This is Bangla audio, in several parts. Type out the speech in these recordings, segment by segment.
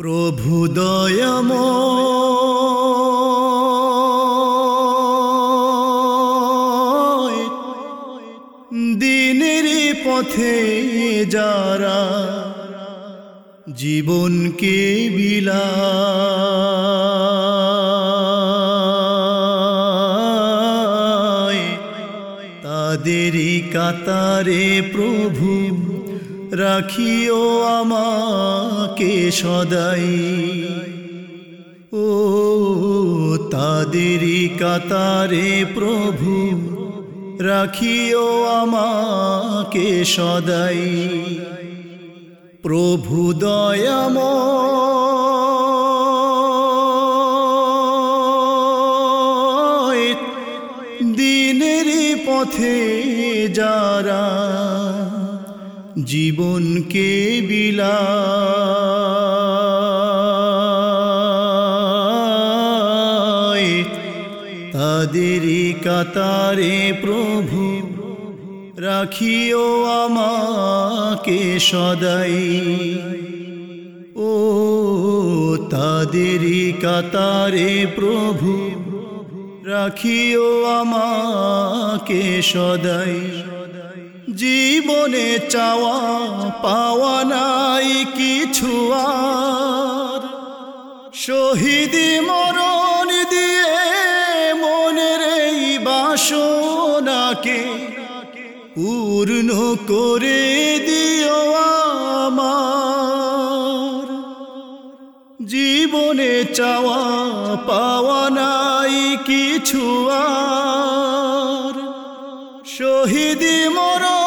প্রভু দয়াময় দিনের পথে যারা জীবনকে বিলায় তাদেরই কাতারে প্রভু রাখিও আমাকে সদাই। ও তাদেরই কাতারে প্রভু, রাখিও আমাকে সদাই। প্রভু দয়াময়। দিনের পথে যারা জীবনকে বিলা তাদেরই কাতারে প্রভু, রাখিও আমাকে সদাই। ও তাদেরই কাতারে প্রভু, রাখিও আমাকে সদাই। জীবনে চাওয়া পাওয়া নাই কিছু আর। শহীদি মরণ দিয়ে মনের এই বাসনাকে পূর্ণ করে দিও আমার। জীবনে চাওয়া পাওয়া নাই কিছু আর। শহীদি মরণ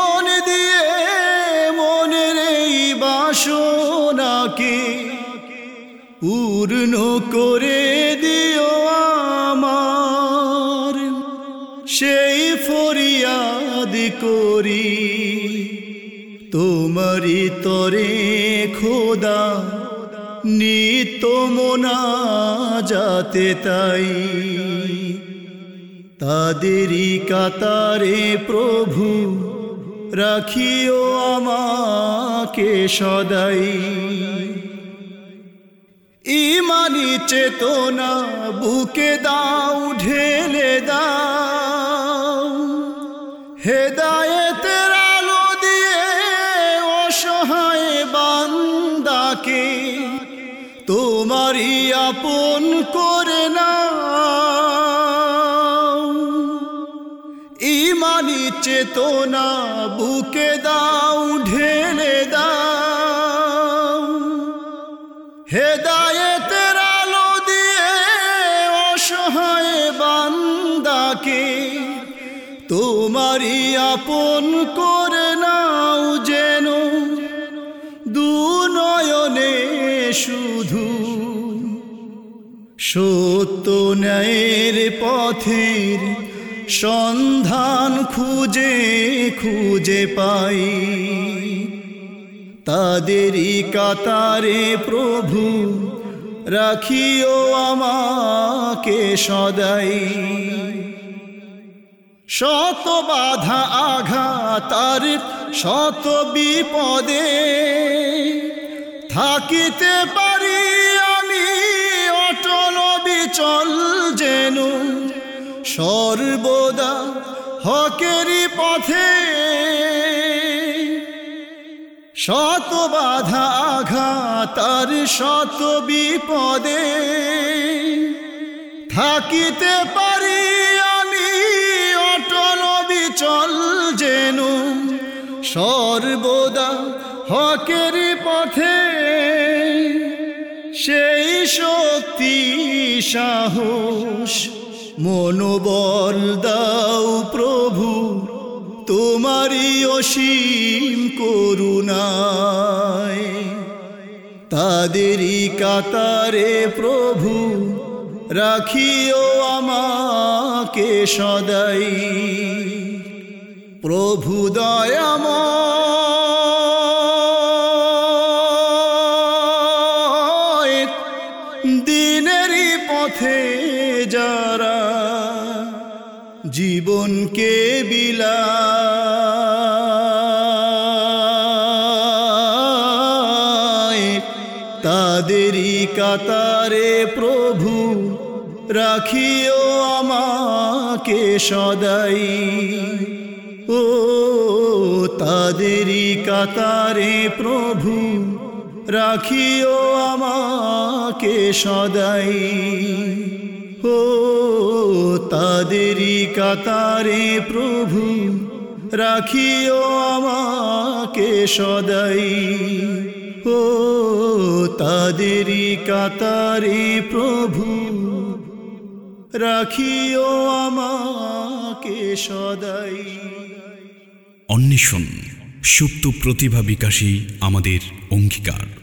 পূর্ণ করে দিও আমার। সেই ফরিয়াদ করি তোমারি তরে খোদা নিত মোনা যাতে তাই। তাদেরই কাতারে প্রভু, রাখিও আমাকে সদাই। ইমানি চেতনা বুকে দাও, ঢেলে দাও। হেদায়েতের আলো দিয়ে অসহায় বান্দাকে তোমারই আপন করে নাও। ইমানি চেতনা বুকে দাও, ঢেলে দাও। হেদায়েতের বান্দাকে তোমারই আপন করে নাও যেন। দু নয়নে শুধু সত্য ন্যায়ের পথের সন্ধান খুঁজে খুঁজে পাই। তাদেরই কাতারে প্রভু, রাখিও আমাকে সদাই। শত বাধা আঘাতার শত বিপদে থাকিতে পারি আমি অটল বিচল যেন। সর্বদা হকেরই পথে। শত বাধা আঘাতার শত বিপদে থাকিতে পারি সর্বদা হকের পথে, সেই শক্তি, সাহস, মনোবল দাও প্রভু, তোমারই অসীম করুণায়। তাদেরই কাতারে প্রভু, রাখিও আমাকে সদাই। প্রভু দয়াময়। দিনেরই পথে যারা জীবনকে বিলায় তাদেরই কাতারে প্রভু রাখিও আমাকে সদাই। ও তাদেরই কাতারে প্রভু, রাখিও আমাকে সদাই। ও তাদেরই কাতারে প্রভু, রাখিও আমাকে সদাই। ও তাদেরই কাতারে প্রভু, রাখিও আমাকে সদাই। অন্বেষণ সুপ্ত প্রতিভা বিকাশই আমাদের অঙ্গীকার।